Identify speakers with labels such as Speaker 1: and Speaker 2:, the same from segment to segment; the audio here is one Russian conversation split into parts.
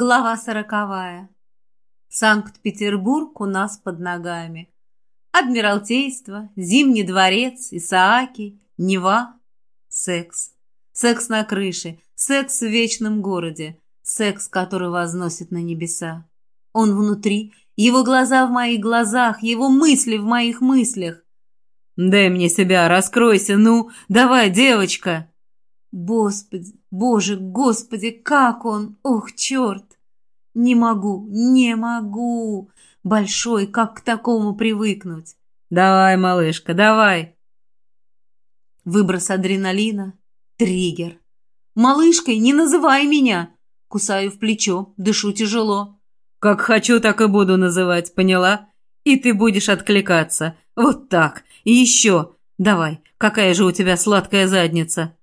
Speaker 1: Глава сороковая. Санкт-Петербург у нас под ногами. Адмиралтейство, Зимний дворец, Исааки, Нева. Секс. Секс на крыше, секс в вечном городе, секс, который возносит на небеса. Он внутри, его глаза в моих глазах, его мысли в моих мыслях.
Speaker 2: «Дай мне себя, раскройся, ну, давай, девочка!»
Speaker 1: Господи, боже, господи, как он! Ох, черт! Не могу, не могу! Большой, как к такому привыкнуть?
Speaker 2: Давай, малышка, давай!
Speaker 1: Выброс адреналина. Триггер. Малышкой не называй меня! Кусаю в плечо, дышу тяжело.
Speaker 2: Как хочу, так и буду называть, поняла? И ты будешь откликаться. Вот так. И еще. Давай, какая же у тебя сладкая задница.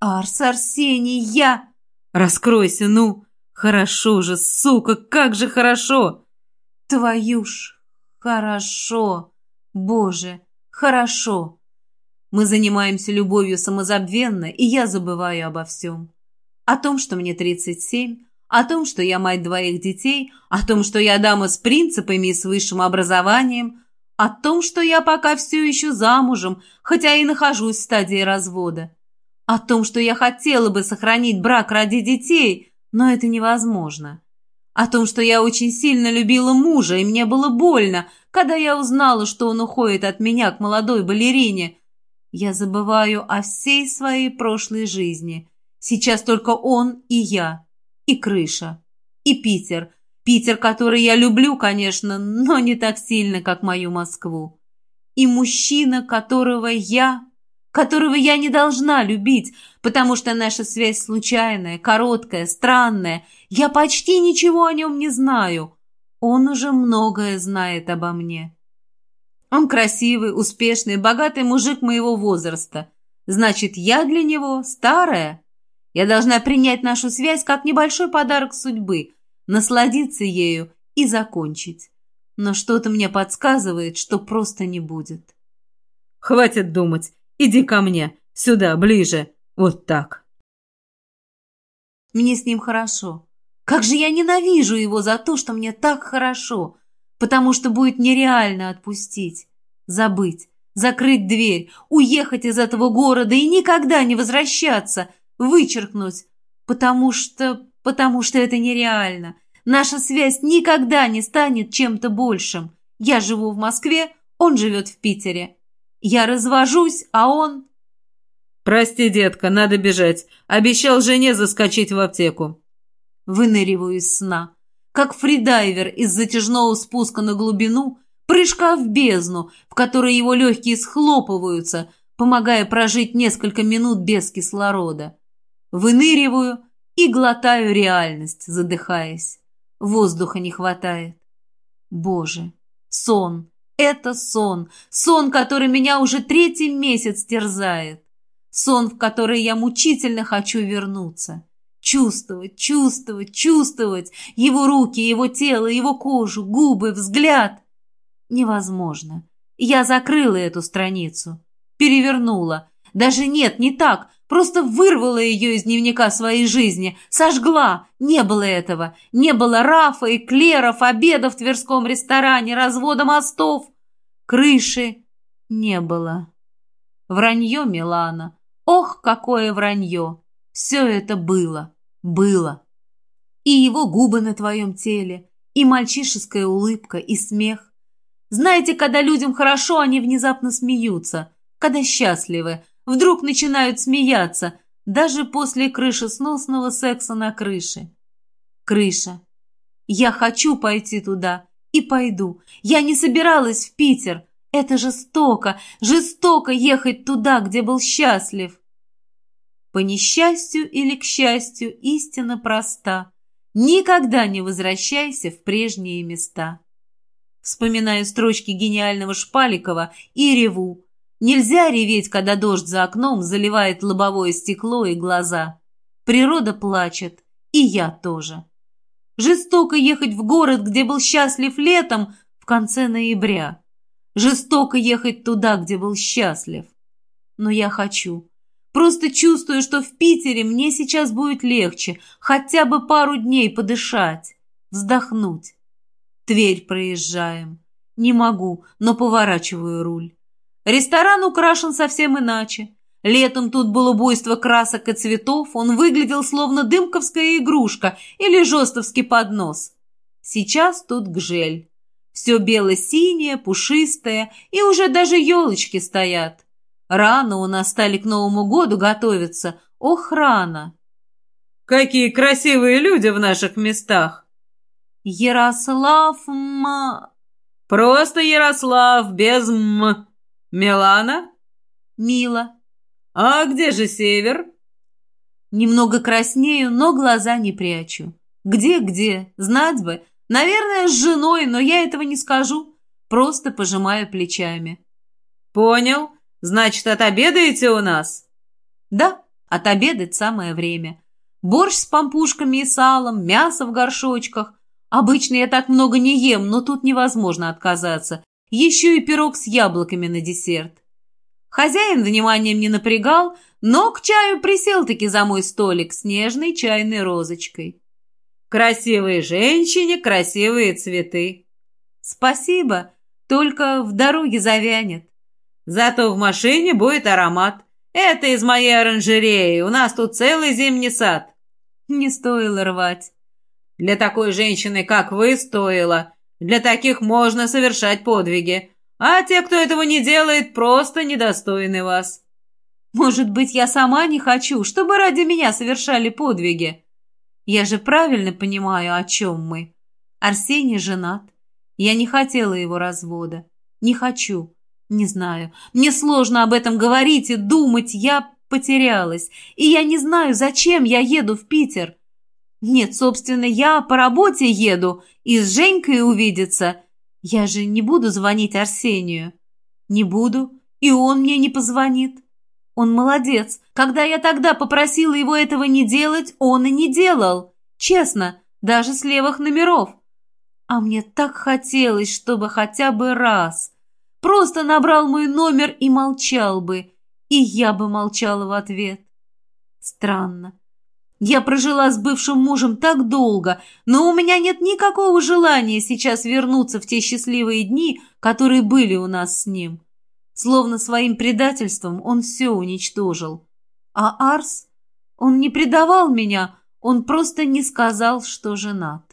Speaker 1: «Арс Арсений, я...»
Speaker 2: «Раскройся, ну! Хорошо же, сука, как же хорошо!»
Speaker 1: «Твою ж, хорошо! Боже, хорошо!» Мы занимаемся любовью самозабвенно, и я забываю обо всем. О том, что мне 37, о том, что я мать двоих детей, о том, что я дама с принципами и с высшим образованием, о том, что я пока все еще замужем, хотя и нахожусь в стадии развода. О том, что я хотела бы сохранить брак ради детей, но это невозможно. О том, что я очень сильно любила мужа, и мне было больно, когда я узнала, что он уходит от меня к молодой балерине. Я забываю о всей своей прошлой жизни. Сейчас только он и я, и крыша, и Питер. Питер, который я люблю, конечно, но не так сильно, как мою Москву. И мужчина, которого я которого я не должна любить, потому что наша связь случайная, короткая, странная. Я почти ничего о нем не знаю. Он уже многое знает обо мне. Он красивый, успешный, богатый мужик моего возраста. Значит, я для него старая. Я должна принять нашу связь как небольшой подарок судьбы, насладиться ею и закончить. Но что-то мне подсказывает, что просто не будет.
Speaker 2: «Хватит думать. Иди ко мне, сюда, ближе, вот так.
Speaker 1: Мне с ним хорошо. Как же я ненавижу его за то, что мне так хорошо, потому что будет нереально отпустить, забыть, закрыть дверь, уехать из этого города и никогда не возвращаться, вычеркнуть, потому что... потому что это нереально. Наша связь никогда не станет чем-то большим. Я живу в Москве, он живет в Питере. Я развожусь, а он...
Speaker 2: «Прости, детка, надо бежать. Обещал жене заскочить в аптеку».
Speaker 1: Выныриваю из сна. Как фридайвер из затяжного спуска на глубину, прыжка в бездну, в которой его легкие схлопываются, помогая прожить несколько минут без кислорода. Выныриваю и глотаю реальность, задыхаясь. Воздуха не хватает. Боже, сон. Это сон. Сон, который меня уже третий месяц терзает. Сон, в который я мучительно хочу вернуться. Чувствовать, чувствовать, чувствовать его руки, его тело, его кожу, губы, взгляд. Невозможно. Я закрыла эту страницу. Перевернула. Даже нет, не так. Просто вырвала ее из дневника своей жизни. Сожгла. Не было этого. Не было Рафа и Клеров, обедов в Тверском ресторане, развода мостов. Крыши не было. Вранье Милана. Ох, какое вранье! Все это было, было. И его губы на твоем теле, и мальчишеская улыбка, и смех. Знаете, когда людям хорошо, они внезапно смеются. Когда счастливы, вдруг начинают смеяться, даже после крышесносного секса на крыше. Крыша. Я хочу пойти туда и пойду. Я не собиралась в Питер. Это жестоко, жестоко ехать туда, где был счастлив. По несчастью или к счастью, истина проста. Никогда не возвращайся в прежние места. Вспоминаю строчки гениального Шпаликова и реву. Нельзя реветь, когда дождь за окном заливает лобовое стекло и глаза. Природа плачет, и я тоже. Жестоко ехать в город, где был счастлив летом, в конце ноября. Жестоко ехать туда, где был счастлив. Но я хочу. Просто чувствую, что в Питере мне сейчас будет легче, хотя бы пару дней подышать, вздохнуть. Тверь проезжаем. Не могу, но поворачиваю руль. Ресторан украшен совсем иначе. Летом тут было буйство красок и цветов, он выглядел словно дымковская игрушка или жестовский поднос. Сейчас тут гжель. Все бело-синее, пушистое, и уже даже елочки стоят. Рано у нас стали к Новому году готовиться. Ох, рано.
Speaker 2: Какие красивые люди в наших местах.
Speaker 1: Ярослав ма...
Speaker 2: Просто Ярослав, без м. Милана?
Speaker 1: Мила.
Speaker 2: А где же север?
Speaker 1: Немного краснею, но глаза не прячу. Где-где? Знать бы. Наверное, с женой, но я этого не скажу. Просто пожимаю плечами.
Speaker 2: Понял. Значит, отобедаете у нас?
Speaker 1: Да, отобедать самое время. Борщ с пампушками и салом, мясо в горшочках. Обычно я так много не ем, но тут невозможно отказаться. Еще и пирог с яблоками на десерт. Хозяин вниманием не напрягал, но к чаю присел-таки за мой столик с нежной чайной розочкой.
Speaker 2: «Красивые женщине, красивые цветы!»
Speaker 1: «Спасибо, только в дороге завянет».
Speaker 2: Зато в машине будет аромат. Это из моей оранжереи. У нас тут целый зимний сад.
Speaker 1: Не стоило рвать.
Speaker 2: Для такой женщины, как вы, стоило. Для таких можно совершать подвиги. А те, кто этого не делает, просто недостойны вас.
Speaker 1: Может быть, я сама не хочу, чтобы ради меня совершали подвиги. Я же правильно понимаю, о чем мы. Арсений женат. Я не хотела его развода. Не хочу. Не знаю. Мне сложно об этом говорить и думать. Я потерялась. И я не знаю, зачем я еду в Питер. Нет, собственно, я по работе еду и с Женькой увидеться. Я же не буду звонить Арсению. Не буду. И он мне не позвонит. Он молодец. Когда я тогда попросила его этого не делать, он и не делал. Честно, даже с левых номеров. А мне так хотелось, чтобы хотя бы раз – Просто набрал мой номер и молчал бы. И я бы молчала в ответ. Странно. Я прожила с бывшим мужем так долго, но у меня нет никакого желания сейчас вернуться в те счастливые дни, которые были у нас с ним. Словно своим предательством он все уничтожил. А Арс? Он не предавал меня, он просто не сказал, что женат.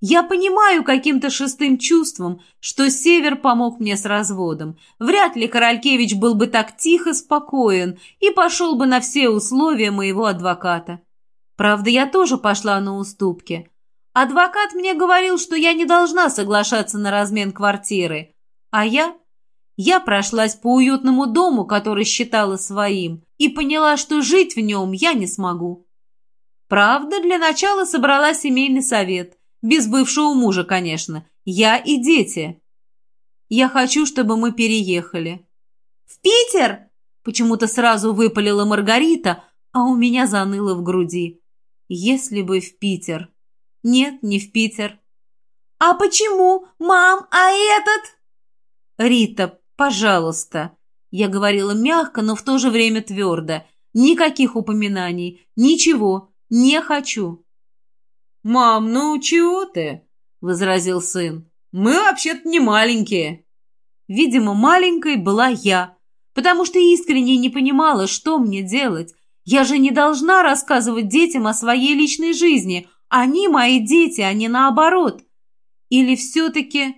Speaker 1: Я понимаю каким-то шестым чувством, что Север помог мне с разводом. Вряд ли Королькевич был бы так тихо спокоен и пошел бы на все условия моего адвоката. Правда, я тоже пошла на уступки. Адвокат мне говорил, что я не должна соглашаться на размен квартиры. А я? Я прошлась по уютному дому, который считала своим, и поняла, что жить в нем я не смогу. Правда, для начала собрала семейный совет – без бывшего мужа, конечно. Я и дети. Я хочу, чтобы мы переехали. В Питер? Почему-то сразу выпалила Маргарита, а у меня заныло в груди. Если бы в Питер. Нет, не в Питер. А почему? Мам, а этот? Рита, пожалуйста. Я говорила мягко, но в то же время твердо. Никаких упоминаний. Ничего. Не хочу.
Speaker 2: «Мам, ну чего ты?» — возразил сын. «Мы вообще-то не маленькие».
Speaker 1: Видимо, маленькой была я, потому что искренне не понимала, что мне делать. Я же не должна рассказывать детям о своей личной жизни. Они мои дети, а не наоборот. Или все-таки...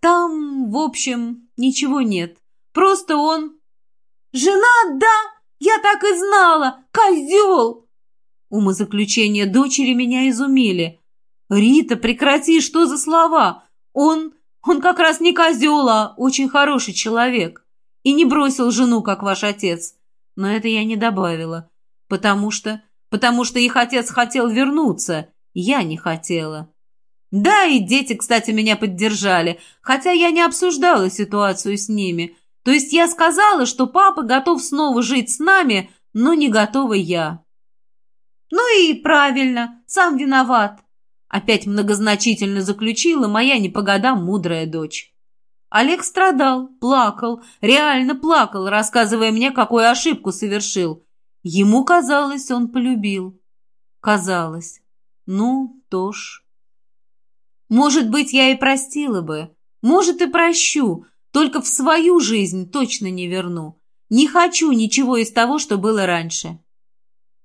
Speaker 1: Там, в общем, ничего нет. Просто он... «Жена, да! Я так и знала! Козел!» Умозаключения дочери меня изумили. «Рита, прекрати, что за слова? Он... он как раз не козел, а очень хороший человек. И не бросил жену, как ваш отец. Но это я не добавила. Потому что... потому что их отец хотел вернуться. Я не хотела». Да, и дети, кстати, меня поддержали, хотя я не обсуждала ситуацию с ними. То есть я сказала, что папа готов снова жить с нами, но не готова я. «Ну и правильно, сам виноват», — опять многозначительно заключила моя не по годам мудрая дочь. Олег страдал, плакал, реально плакал, рассказывая мне, какую ошибку совершил. Ему казалось, он полюбил. Казалось. Ну, то ж. Может быть, я и простила бы. Может, и прощу, только в свою жизнь точно не верну. Не хочу ничего из того, что было раньше.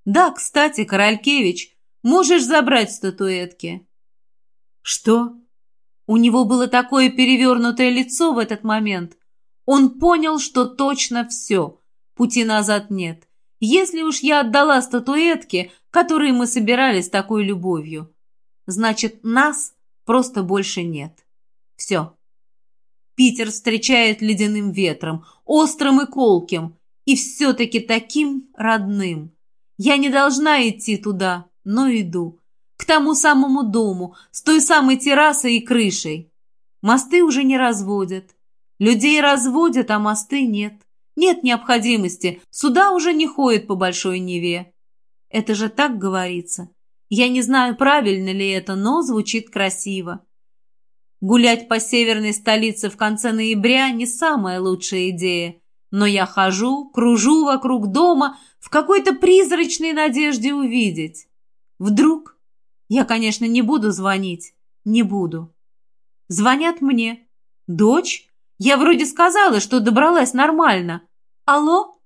Speaker 1: Да, кстати, Королькевич, можешь забрать статуэтки. Что? У него было такое перевернутое лицо в этот момент. Он понял, что точно все. Пути назад нет. Если уж я отдала статуэтки, которые мы собирали с такой любовью, значит, нас просто больше нет. Все. Питер встречает ледяным ветром, острым и колким, и все-таки таким родным. Я не должна идти туда, но иду к тому самому дому, с той самой террасой и крышей. Мосты уже не разводят. Людей разводят, а мосты нет. Нет необходимости, суда уже не ходят по Большой Неве. Это же так говорится. Я не знаю, правильно ли это, но звучит красиво. Гулять по северной столице в конце ноября не самая лучшая идея. Но я хожу, кружу вокруг дома в какой-то призрачной надежде увидеть. Вдруг я, конечно, не буду звонить. Не буду. Звонят мне. Дочь? Я вроде сказала, что добралась нормально. Алло?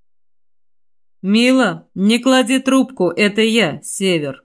Speaker 2: «Мила, не клади трубку, это я, Север».